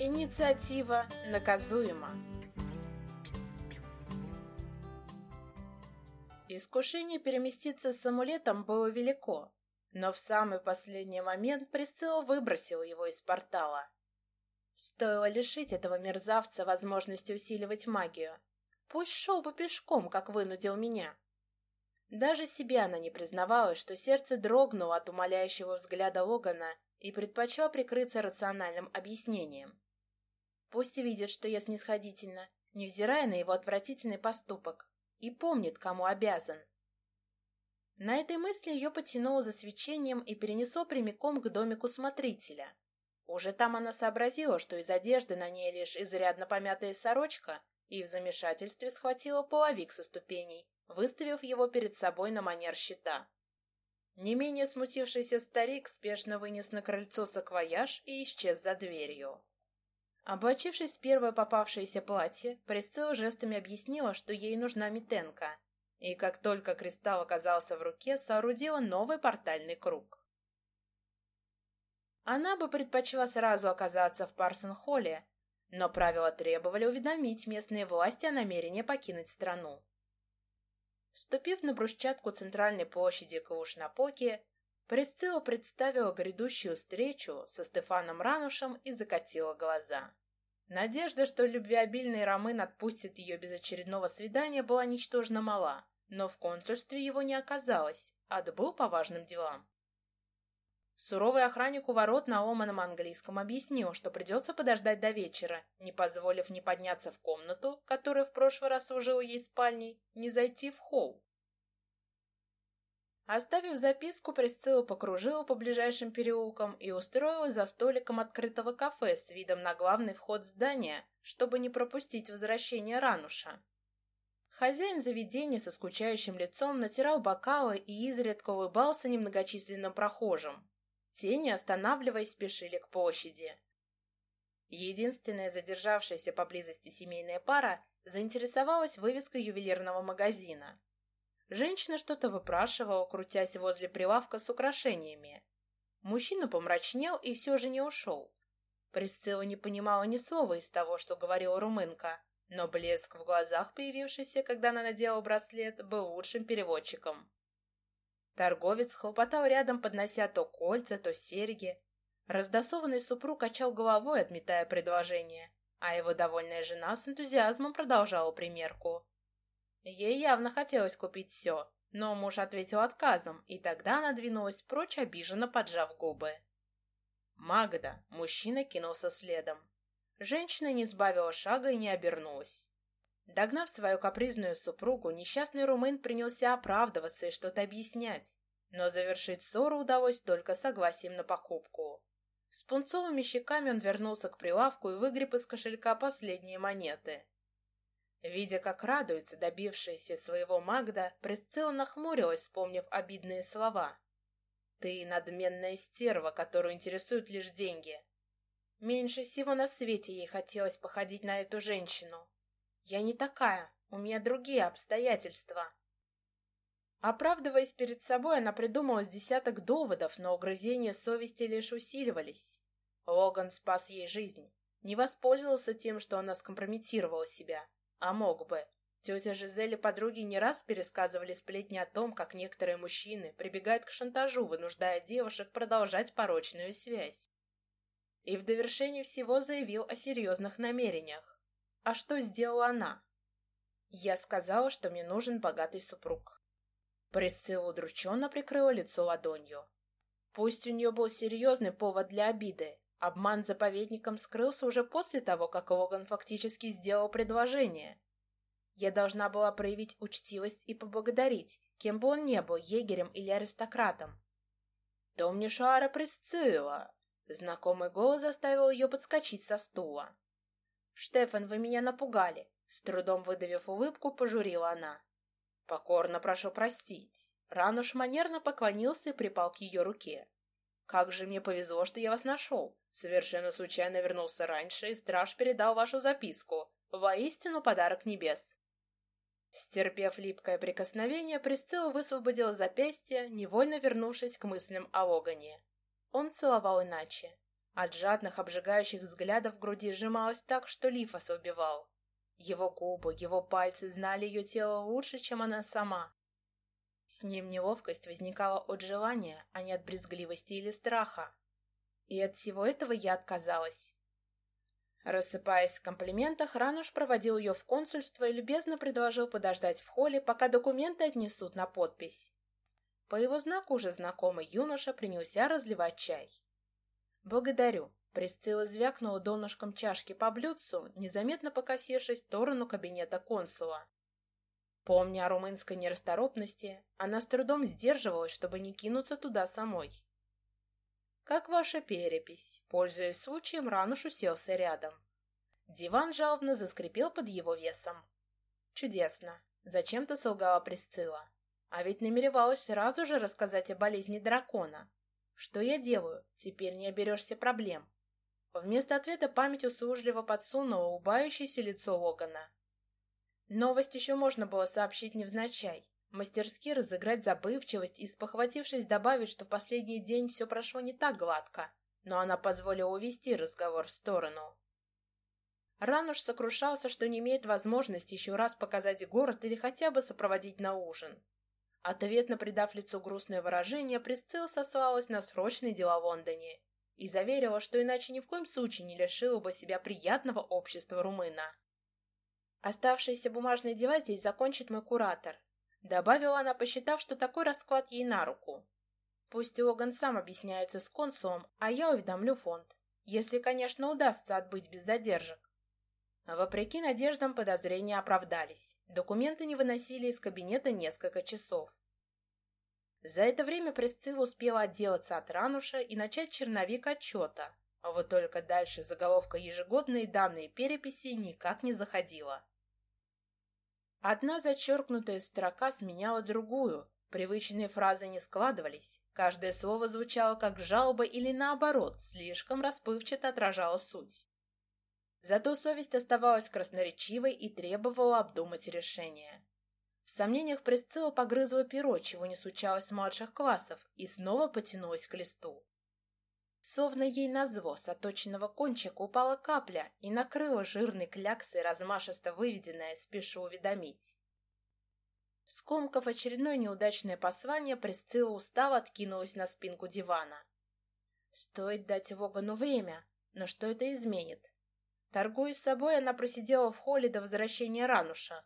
Инициатива наказуема. Искушение переместиться с амулетом было велико, но в самый последний момент Присцилла выбросила его из портала. Стоило лишить этого мерзавца возможности усиливать магию. Пусть шел бы пешком, как вынудил меня. Даже себе она не признавалась, что сердце дрогнуло от умоляющего взгляда Логана и предпочла прикрыться рациональным объяснением. Пусть видит, что я снисходительна, невзирая на его отвратительный поступок, и помнит, кому обязан. На этой мысли ее потянуло за свечением и перенесло прямиком к домику смотрителя. Уже там она сообразила, что из одежды на ней лишь изрядно помятая сорочка, и в замешательстве схватила половик со ступеней, выставив его перед собой на манер щита. Не менее смутившийся старик спешно вынес на крыльцо саквояж и исчез за дверью. Облачившись в первое попавшееся платье, Присцилла жестами объяснила, что ей нужна митенка, и как только кристалл оказался в руке, соорудила новый портальный круг. Она бы предпочла сразу оказаться в Парсон-Холле, но правила требовали уведомить местные власти о намерении покинуть страну. Ступив на брусчатку центральной площади Калушнапоки, Присцилла представила грядущую встречу со Стефаном Ранушем и закатила глаза. Надежда, что любвеобильный Ромын отпустит ее без очередного свидания, была ничтожно мала, но в консульстве его не оказалось, отбыл по важным делам. Суровый охранник у ворот на ломаном английском объяснил, что придется подождать до вечера, не позволив ни подняться в комнату, которая в прошлый раз служила ей спальней, ни зайти в холл. Оставив записку, Присцилла покружила по ближайшим переулкам и устроилась за столиком открытого кафе с видом на главный вход здания, чтобы не пропустить возвращение Рануша. Хозяин заведения со скучающим лицом натирал бокалы и изредка улыбался немногочисленным прохожим. Те, не останавливаясь, спешили к площади. Единственная задержавшаяся поблизости семейная пара заинтересовалась вывеской ювелирного магазина. Женщина что-то выпрашивала, крутясь возле прилавка с украшениями. Мужчина помрачнел и все же не ушел. Присцилла не понимала ни слова из того, что говорила румынка, но блеск в глазах, появившийся, когда она надела браслет, был лучшим переводчиком. Торговец хлопотал рядом, поднося то кольца, то серьги. Раздосованный супруг качал головой, отметая предложение, а его довольная жена с энтузиазмом продолжала примерку. Ей явно хотелось купить все, но муж ответил отказом, и тогда она двинулась прочь, обиженно поджав губы. «Магда!» — мужчина кинулся следом. Женщина не сбавила шага и не обернулась. Догнав свою капризную супругу, несчастный румын принялся оправдываться и что-то объяснять, но завершить ссору удалось только согласием на покупку. С пунцовыми щеками он вернулся к прилавку и выгреб из кошелька последние монеты. Видя, как радуется добившаяся своего Магда, Присцилла нахмурилась, вспомнив обидные слова. «Ты надменная стерва, которую интересуют лишь деньги». Меньше всего на свете ей хотелось походить на эту женщину. Я не такая, у меня другие обстоятельства. Оправдываясь перед собой, она придумала с десяток доводов, но угрызения совести лишь усиливались. Логан спас ей жизнь. Не воспользовался тем, что она скомпрометировала себя. А мог бы. Тетя Жизель и подруги не раз пересказывали сплетни о том, как некоторые мужчины прибегают к шантажу, вынуждая девушек продолжать порочную связь. И в довершении всего заявил о серьезных намерениях. А что сделала она? Я сказала, что мне нужен богатый супруг. Присцилла удрученно прикрыла лицо ладонью. Пусть у нее был серьезный повод для обиды, обман заповедником скрылся уже после того, как Логан фактически сделал предложение. Я должна была проявить учтивость и поблагодарить, кем бы он ни был, егерем или аристократом. «Домнишара Присцилла!» Знакомый голос заставил ее подскочить со стула. «Штефан, вы меня напугали!» С трудом выдавив улыбку, пожурила она. «Покорно прошу простить». Рануш манерно поклонился и припал к ее руке. «Как же мне повезло, что я вас нашел. Совершенно случайно вернулся раньше, и страж передал вашу записку. Воистину подарок небес». Стерпев липкое прикосновение, Присцилла высвободила запястье, невольно вернувшись к мыслям о Логане. Он целовал иначе. От жадных, обжигающих взглядов в груди сжималась так, что Лифас убивал. Его губы, его пальцы знали ее тело лучше, чем она сама. С ним неловкость возникала от желания, а не от брезгливости или страха. И от всего этого я отказалась. Рассыпаясь в комплиментах, Рануш проводил ее в консульство и любезно предложил подождать в холле, пока документы отнесут на подпись. По его знаку уже знакомый юноша принялся разливать чай. «Благодарю», — Присцилла звякнула донышком чашки по блюдцу, незаметно покосившись в сторону кабинета консула. Помня о румынской нерасторопности, она с трудом сдерживалась, чтобы не кинуться туда самой. «Как ваша перепись?» Пользуясь случаем, Рануш уселся рядом. Диван жалобно заскрипел под его весом. «Чудесно!» — зачем-то солгала Присцилла. А ведь намеревалась сразу же рассказать о болезни дракона. Что я делаю? Теперь не оберешься проблем. Вместо ответа память услужливо подсунула улыбающееся лицо Логана. Новость еще можно было сообщить невзначай. Мастерски разыграть забывчивость и, спохватившись, добавить, что в последний день все прошло не так гладко, но она позволила увести разговор в сторону. Рануш сокрушался, что не имеет возможности еще раз показать город или хотя бы сопроводить на ужин. Ответно придав лицу грустное выражение, Присцилла сослалась на срочные дела в Лондоне и заверила, что иначе ни в коем случае не лишила бы себя приятного общества румына. Оставшиеся бумажные дела здесь закончит мой куратор. Добавила она, посчитав, что такой расклад ей на руку. Пусть Логан сам объясняется с консулом, а я уведомлю фонд. Если, конечно, удастся отбыть без задержек. Вопреки надеждам, подозрения оправдались. Документы не выносили из кабинета несколько часов. За это время Пресцилла успела отделаться от Рануша и начать черновик отчета, а вот только дальше заголовка «Ежегодные данные переписи» никак не заходила. Одна зачеркнутая строка сменяла другую, привычные фразы не складывались, каждое слово звучало как жалоба или наоборот, слишком расплывчато отражало суть. Зато совесть оставалась красноречивой и требовала обдумать решение. В сомнениях Пресцилла погрызла перо, чего не случалось с младших классов, и снова потянулась к листу. Словно ей на зло с оточенного кончика упала капля и накрыла жирной кляксой размашисто выведенное «спешу уведомить». Скомкав очередное неудачное послание, Пресцилла устало откинулась на спинку дивана. Стоит дать Вогану время, но что это изменит? Торгуясь собой, она просидела в холле до возвращения Рануша.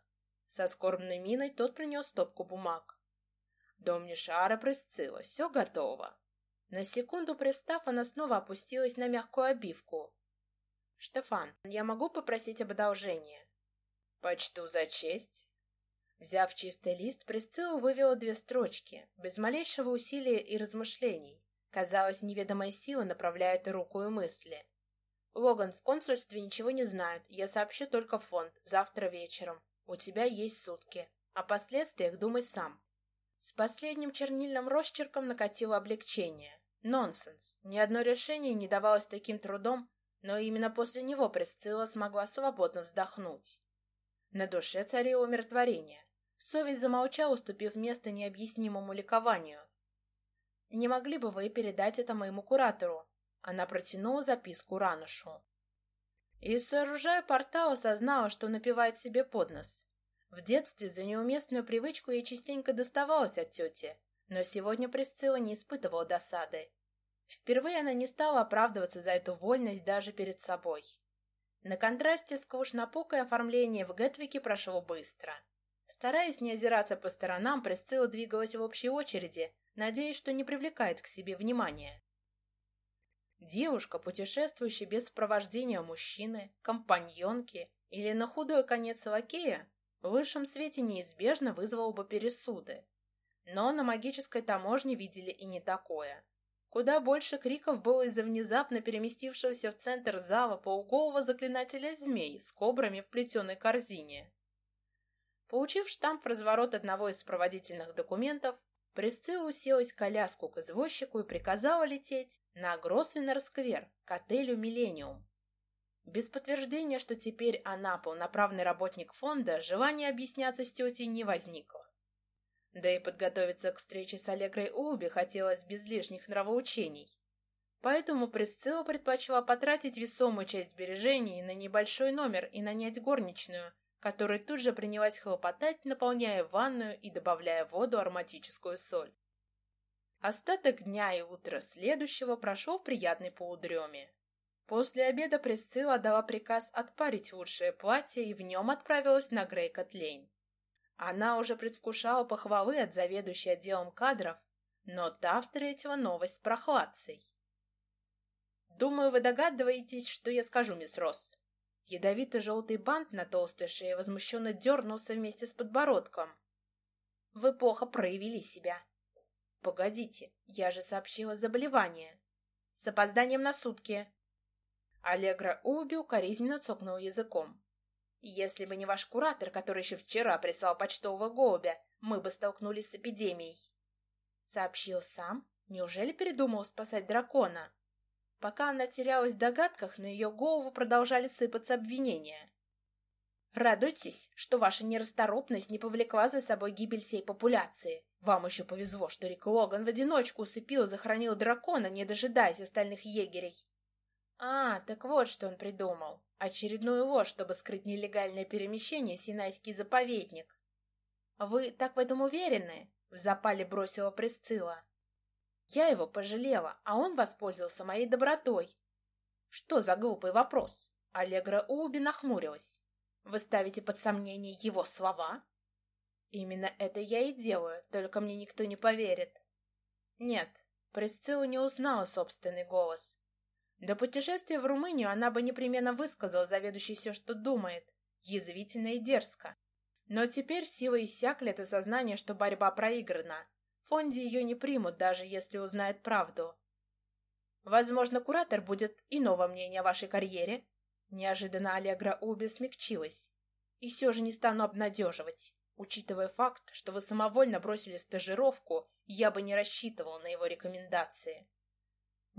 Со скорбной миной тот принес стопку бумаг. Дом Нишара Пресцилла, все готово. На секунду пристав, она снова опустилась на мягкую обивку. «Штефан, я могу попросить об одолжении?» «Почту за честь». Взяв чистый лист, Присцилла вывела две строчки, без малейшего усилия и размышлений. Казалось, неведомая сила направляет руку и мысли. Логан, в консульстве ничего не знают. Я сообщу только фонд. Завтра вечером. У тебя есть сутки. О последствиях думай сам. С последним чернильным росчерком накатило облегчение. Нонсенс. Ни одно решение не давалось таким трудом, но именно после него Пресцилла смогла свободно вздохнуть. На душе царило умиротворение. Совесть замолчала, уступив место необъяснимому ликованию. «Не могли бы вы передать это моему куратору?» Она протянула записку Раношу. И, сооружая портал, осознала, что напивает себе под нос. В детстве за неуместную привычку ей частенько доставалось от тети, но сегодня Присцилла не испытывала досады. Впервые она не стала оправдываться за эту вольность даже перед собой. На контрасте скучнопокое оформление в Гетвике прошло быстро. Стараясь не озираться по сторонам, Присцилла двигалась в общей очереди, надеясь, что не привлекает к себе внимания. Девушка, путешествующая без сопровождения мужчины, компаньонки или на худой конец лакея, в высшем свете неизбежно вызвала бы пересуды. Но на магической таможне видели и не такое. Куда больше криков было из-за внезапно переместившегося в центр зала полуголого заклинателя змей с кобрами в плетеной корзине. Получив штамп разворот одного из сопроводительных документов, Присцилла уселась в коляску к извозчику и приказала лететь на Гроссвеннер-сквер, к отелю «Миллениум». Без подтверждения, что теперь она полноправный работник фонда, желания объясняться с тетей не возникло. Да и подготовиться к встрече с Аллегрой Улби хотелось без лишних нравоучений. Поэтому Присцилла предпочла потратить весомую часть сбережений на небольшой номер и нанять горничную, которая тут же принялась хлопотать, наполняя ванную и добавляя в воду ароматическую соль. Остаток дня и утра следующего прошел в приятной полудреме. После обеда Присцилла дала приказ отпарить лучшее платье и в нем отправилась на Грейкот-Лейн. Она уже предвкушала похвалы от заведующей отделом кадров, но та встретила новость с прохладцей. «Думаю, вы догадываетесь, что я скажу, мисс Росс». Ядовито-желтый бант на толстой шее возмущенно дернулся вместе с подбородком. «Вы плохо проявили себя». «Погодите, я же сообщила заболевание. С опозданием на сутки». Аллегра Уби укоризненно цокнул языком. «Если бы не ваш куратор, который еще вчера прислал почтового голубя, мы бы столкнулись с эпидемией». Сообщил сам? Неужели передумал спасать дракона? Пока она терялась в догадках, на ее голову продолжали сыпаться обвинения. Радуйтесь, что ваша нерасторопность не повлекла за собой гибель всей популяции. Вам еще повезло, что Рик Логан в одиночку усыпил и захоронил дракона, не дожидаясь остальных егерей. А, так вот, что он придумал. Очередную ложь, чтобы скрыть нелегальное перемещение в Синайский заповедник. Вы так в этом уверены? В запале бросила Пресцилла. Я его пожалела, а он воспользовался моей добротой. Что за глупый вопрос? Аллегра Уби нахмурилась. Вы ставите под сомнение его слова? Именно это я и делаю, только мне никто не поверит. Нет, Присцилла не узнала собственный голос. До путешествия в Румынию она бы непременно высказала заведующей все, что думает, язвительно и дерзко. Но теперь силы иссякли от осознания, что борьба проиграна, фонде ее не примут, даже если узнает правду. Возможно, куратор будет иного мнения о вашей карьере. Неожиданно Аллегра Уби смягчилась. И все же не стану обнадеживать. Учитывая факт, что вы самовольно бросили стажировку, я бы не рассчитывал на его рекомендации.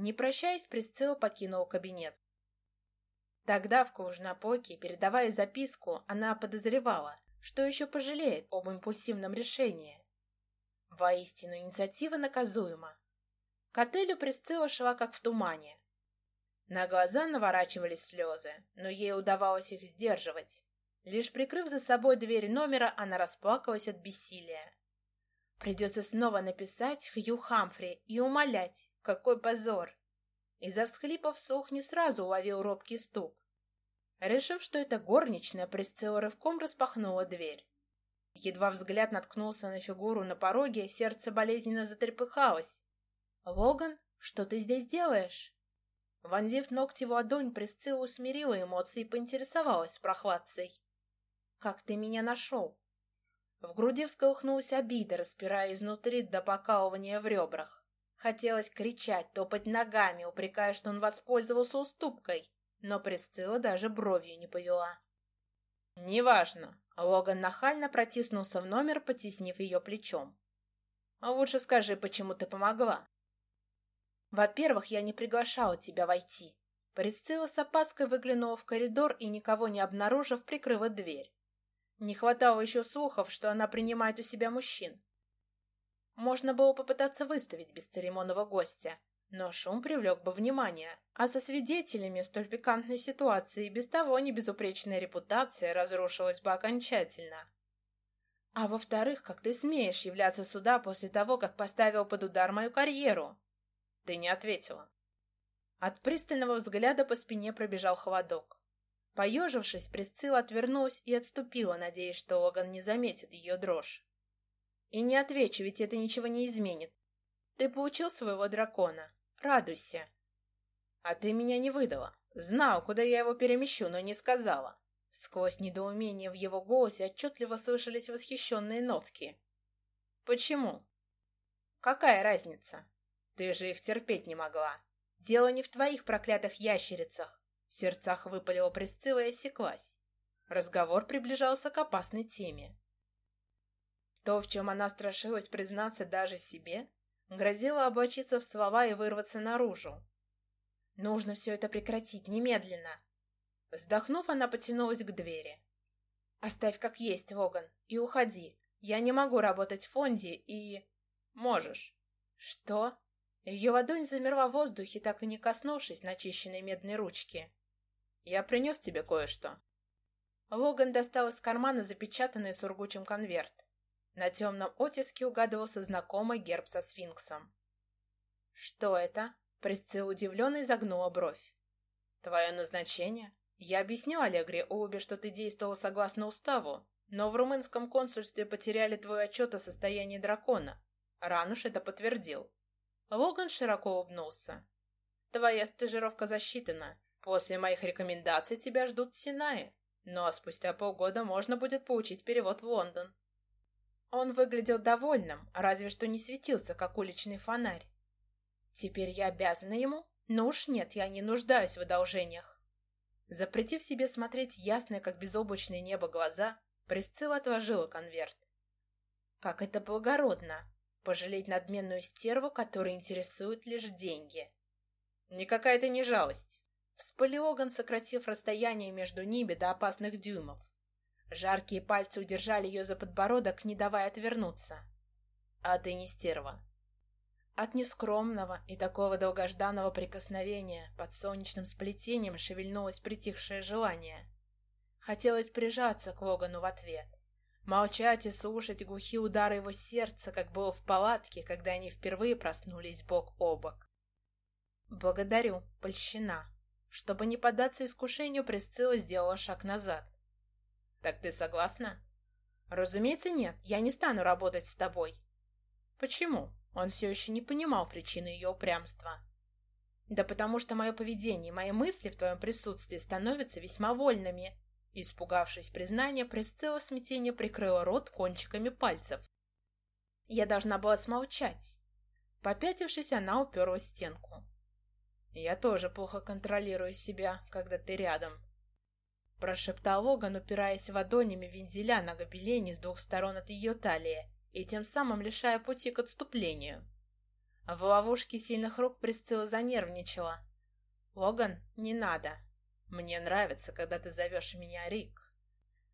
Не прощаясь, Присцилла покинула кабинет. Тогда в Кужнапоке, передавая записку, она подозревала, что еще пожалеет об импульсивном решении. Воистину, инициатива наказуема. К отелю Присцилла шла как в тумане. На глаза наворачивались слезы, но ей удавалось их сдерживать. Лишь прикрыв за собой дверь номера, она расплакалась от бессилия. Придется снова написать Хью Хамфри и умолять. Какой позор! Из-за всхлипов слух не сразу уловил робкий стук. Решив, что это горничная, Присцилла рывком распахнула дверь. Едва взгляд наткнулся на фигуру на пороге, сердце болезненно затрепыхалось. «Логан, что ты здесь делаешь?» Вонзив ногти в ладонь, Присцилла усмирила эмоции и поинтересовалась прохладцей. «Как ты меня нашел?» В груди всколыхнулась обида, распирая изнутри до покалывания в ребрах. Хотелось кричать, топать ногами, упрекая, что он воспользовался уступкой, но Присцилла даже бровью не повела. «Неважно», Логан нахально протиснулся в номер, потеснив ее плечом. «А лучше скажи, почему ты помогла?» «Во-первых, я не приглашала тебя войти». Присцилла с опаской выглянула в коридор и, никого не обнаружив, прикрыла дверь. Не хватало еще слухов, что она принимает у себя мужчин. Можно было попытаться выставить бесцеремонного гостя, но шум привлек бы внимание, а со свидетелями столь пикантной ситуации без того небезупречная репутация разрушилась бы окончательно. А во-вторых, как ты смеешь являться сюда после того, как поставил под удар мою карьеру? Ты не ответила. От пристального взгляда по спине пробежал холодок. Поежившись, Присцилла отвернулась и отступила, надеясь, что Логан не заметит ее дрожь. И не отвечу, ведь это ничего не изменит. Ты получил своего дракона. Радуйся. А ты меня не выдала. Знал, куда я его перемещу, но не сказала. Сквозь недоумение в его голосе отчетливо слышались восхищенные нотки. Почему? Какая разница? Ты же их терпеть не могла. Дело не в твоих проклятых ящерицах. В сердцах выпалила Присцилла и осеклась. Разговор приближался к опасной теме. То, в чем она страшилась признаться даже себе, Грозила облачиться в слова и вырваться наружу. Нужно все это прекратить немедленно. Вздохнув, она потянулась к двери. «Оставь как есть, Логан, и уходи. Я не могу работать в фонде и...» «Можешь». «Что?» Ее ладонь замерла в воздухе, так и не коснувшись начищенной медной ручки. «Я принес тебе кое-что». Логан достал из кармана запечатанный сургучем конверт. На темном оттиске угадывался знакомый герб со сфинксом. «Что это?» — Присцилла удивленно изогнула бровь. «Твое назначение? Я объяснил Аллегре Улубе, что ты действовала согласно уставу, но в румынском консульстве потеряли твой отчет о состоянии дракона. Рануш это подтвердил. Логан широко улыбнулся. Твоя стажировка засчитана. После моих рекомендаций тебя ждут в Синае. Но спустя полгода можно будет получить перевод в Лондон. Он выглядел довольным, разве что не светился, как уличный фонарь. Теперь я обязана ему? Ну уж нет, я не нуждаюсь в одолжениях. Запретив себе смотреть ясное, как безоблачное небо, глаза, Присцилла отложила конверт. Как это благородно! Пожалеть надменную стерву, которой интересуют лишь деньги. Никакая это не жалость. Вспылил Оган, сократив расстояние между ними до опасных дюймов. Жаркие пальцы удержали ее за подбородок, не давая отвернуться. А ты не стерва. От нескромного и такого долгожданного прикосновения под солнечным сплетением шевельнулось притихшее желание. Хотелось прижаться к Логану в ответ. Молчать и слушать глухие удары его сердца, как было в палатке, когда они впервые проснулись бок о бок. «Благодарю, польщена». Чтобы не поддаться искушению, Присцилла сделала шаг назад. «Так ты согласна?» «Разумеется, нет. Я не стану работать с тобой». «Почему?» Он все еще не понимал причины ее упрямства. «Да потому что мое поведение и мои мысли в твоем присутствии становятся весьма вольными», Испугавшись признания, Пресцилла смятение прикрыла рот кончиками пальцев. Я должна была смолчать. Попятившись, она уперлась в стенку. «Я тоже плохо контролирую себя, когда ты рядом», — прошептал Логан, упираясь ладонями вензеля на гобелене с двух сторон от ее талии и тем самым лишая пути к отступлению. В ловушке сильных рук Присцилла занервничала. «Логан, не надо», мне нравится, когда ты зовешь меня Рик.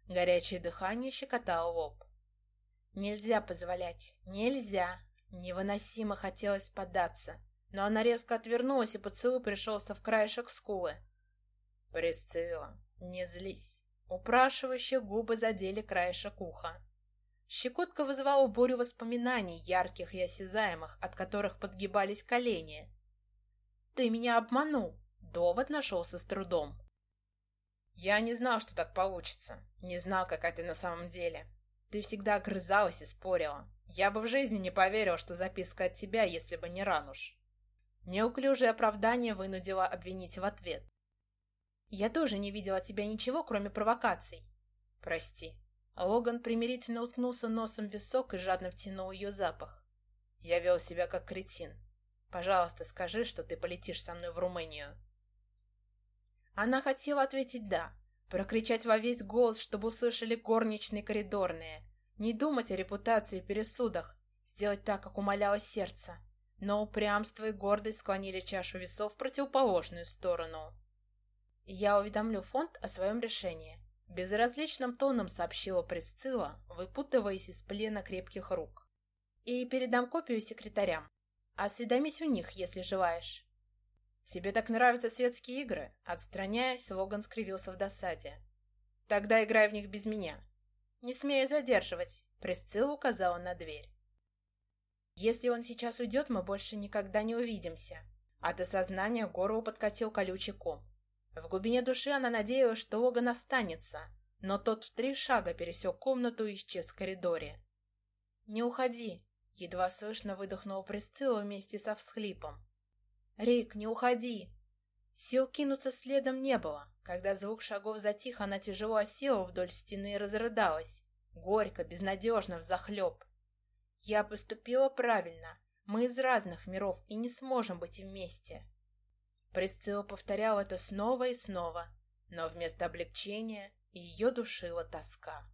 Горячее дыхание щекотало лоб. Нельзя позволять, нельзя. Невыносимо хотелось поддаться, но она резко отвернулась, и поцелуй пришелся в краешек скулы. Присцилла, не злись. Упрашивающие губы задели краешек уха. Щекотка вызывала бурю воспоминаний, ярких и осязаемых, от которых подгибались колени. «Ты меня обманул!» Довод нашелся с трудом. Я не знал, что так получится. Не знал, какая ты на самом деле. Ты всегда огрызалась и спорила. Я бы в жизни не поверил, что записка от тебя, если бы не Рануш. Неуклюжее оправдание вынудило обвинить в ответ. Я тоже не видела тебя ничего, кроме провокаций. Прости. Логан примирительно уткнулся носом в висок и жадно втянул ее запах. Я вел себя как кретин. Пожалуйста, скажи, что ты полетишь со мной в Румынию. Она хотела ответить «да», прокричать во весь голос, чтобы услышали горничные коридорные, не думать о репутации и пересудах, сделать так, как умоляло сердце. Но упрямство и гордость склонили чашу весов в противоположную сторону. «Я уведомлю фонд о своем решении», — безразличным тоном сообщила Пресцилла, выпутываясь из плена крепких рук. «И передам копию секретарям. Осведомись у них, если желаешь». «Тебе так нравятся светские игры?» Отстраняясь, Логан скривился в досаде. «Тогда играй в них без меня». «Не смею задерживать», — Пресцилла указала на дверь. «Если он сейчас уйдет, мы больше никогда не увидимся». От осознания горло подкатил колючий ком. В глубине души она надеялась, что Логан останется, но тот в три шага пересек комнату и исчез в коридоре. «Не уходи!» — едва слышно выдохнула Пресцилла вместе со всхлипом. «Рик, не уходи!» Сил кинуться следом не было. Когда звук шагов затих, она тяжело осела вдоль стены и разрыдалась. Горько, безнадежно, взахлеб. «Я поступила правильно. Мы из разных миров и не сможем быть вместе». Присцилла повторяла это снова и снова, но вместо облегчения ее душила тоска.